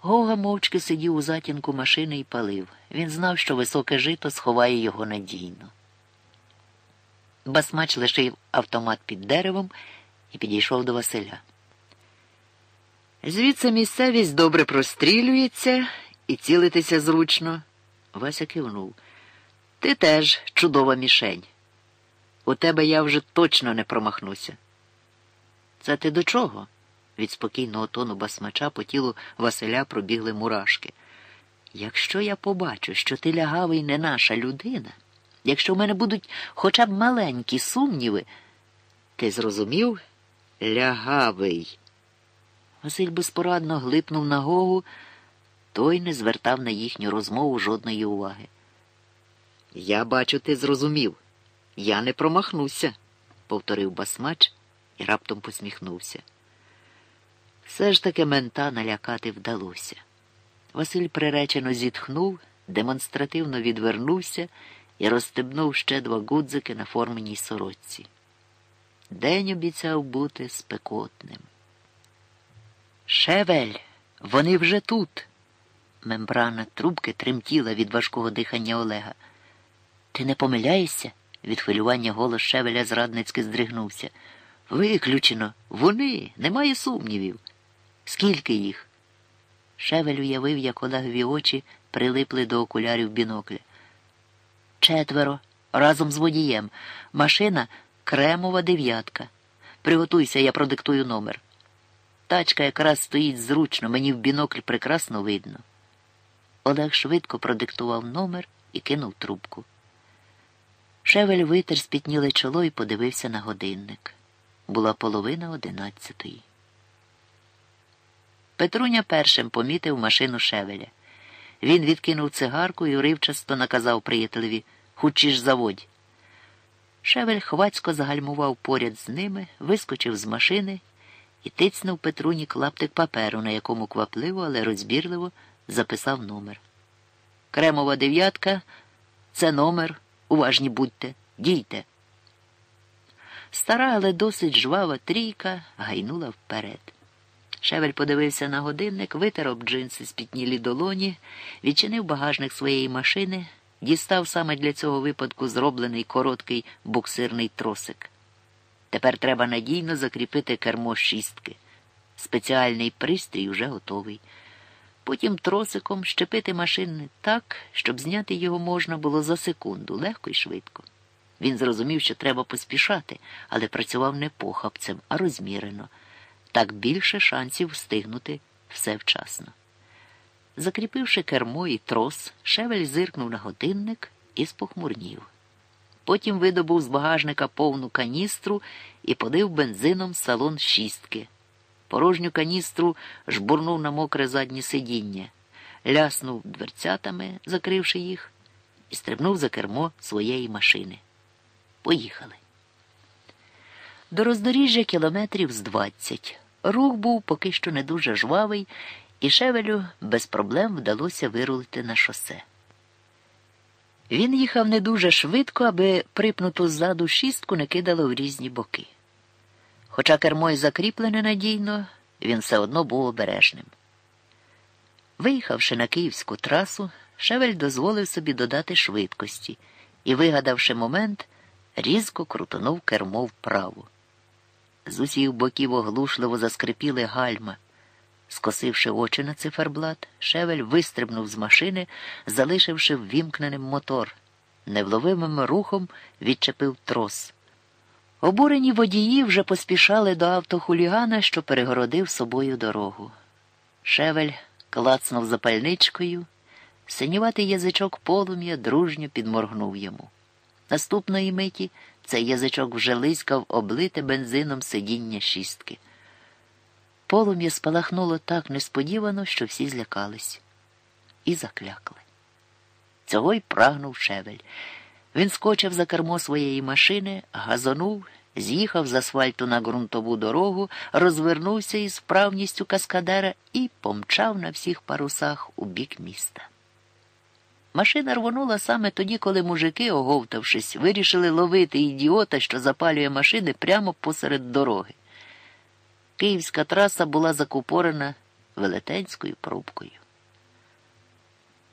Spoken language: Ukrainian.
Гога мовчки сидів у затінку машини і палив. Він знав, що високе жито сховає його надійно. Басмач лишив автомат під деревом і підійшов до Василя. Звідси місцевість добре прострілюється і цілитися зручно. Вася кивнув. Ти теж чудова мішень. У тебе я вже точно не промахнуся. Це ти до чого? Від спокійного тону басмача по тілу Василя пробігли мурашки. Якщо я побачу, що ти лягавий не наша людина, якщо в мене будуть хоча б маленькі сумніви, ти зрозумів? Лягавий. Василь безпорадно глипнув на Гогу, той не звертав на їхню розмову жодної уваги. Я бачу, ти зрозумів. Я не промахнуся, повторив басмач і раптом посміхнувся. Все ж таки мента налякати вдалося. Василь приречено зітхнув, демонстративно відвернувся і розстебнув ще два гудзики на форменій сорочці. День обіцяв бути спекотним. Шевель, вони вже тут. Мембрана трубки тремтіла від важкого дихання Олега. Ти не помиляєшся? Від хвилювання голос Шевеля зрадницьки здригнувся. Виключено. Вони, немає сумнівів. Скільки їх? Шевель уявив, як Олегові очі прилипли до окулярів бінокля. Четверо. Разом з водієм. Машина кремова дев'ятка. Приготуйся, я продиктую номер. Тачка якраз стоїть зручно, мені в бінокль прекрасно видно. Олег швидко продиктував номер і кинув трубку. Шевель витер спітніле чоло і подивився на годинник. Була половина одинадцятої. Петруня першим помітив машину Шевеля. Він відкинув цигарку і уривчасто наказав приятелеві Хучіш заводь. Шевель хвацько загальмував поряд з ними, вискочив з машини і тицнув Петруні клаптик паперу, на якому квапливо, але розбірливо записав номер. Кремова дев'ятка це номер. Уважні будьте, дійте. Стара, але досить жвава трійка гайнула вперед. Шевель подивився на годинник, витер об джинси спітнілі долоні, відчинив багажник своєї машини, дістав саме для цього випадку зроблений короткий буксирний тросик. Тепер треба надійно закріпити кермо шістки. Спеціальний пристрій уже готовий. Потім тросиком щепити машини так, щоб зняти його можна було за секунду, легко і швидко. Він зрозумів, що треба поспішати, але працював не похапцем, а розмірено. Так більше шансів встигнути все вчасно. Закріпивши кермо і трос, шевель зиркнув на годинник і спохмурнів. Потім видобув з багажника повну каністру і подив бензином салон шістки. Порожню каністру жбурнув на мокре заднє сидіння, ляснув дверцятами, закривши їх, і стрибнув за кермо своєї машини. Поїхали. До роздоріжжя кілометрів з двадцять. Рух був поки що не дуже жвавий, і шевелю без проблем вдалося вирулити на шосе. Він їхав не дуже швидко, аби припнуту ззаду шістку не кидало в різні боки. Хоча кермо й закріплене надійно, він все одно був обережним. Виїхавши на київську трасу, Шевель дозволив собі додати швидкості і, вигадавши момент, різко крутонув кермо вправо. З усіх боків оглушливо заскрипіли гальма. Скосивши очі на циферблат, Шевель вистрибнув з машини, залишивши ввімкненим мотор. Невловимим рухом відчепив трос. Обурені водії вже поспішали до автохулігана, що перегородив собою дорогу. Шевель клацнув запальничкою, синюватий язичок полум'я дружньо підморгнув йому. Наступної миті цей язичок вже лискав облите бензином сидіння шістки. Полум'я спалахнуло так несподівано, що всі злякались і заклякли. Цього й прагнув шевель. Він скочив за кермо своєї машини, газонув, з'їхав з асфальту на ґрунтову дорогу, розвернувся із вправністю каскадера і помчав на всіх парусах у бік міста. Машина рвонула саме тоді, коли мужики, оговтавшись, вирішили ловити ідіота, що запалює машини прямо посеред дороги. Київська траса була закупорена велетенською пробкою.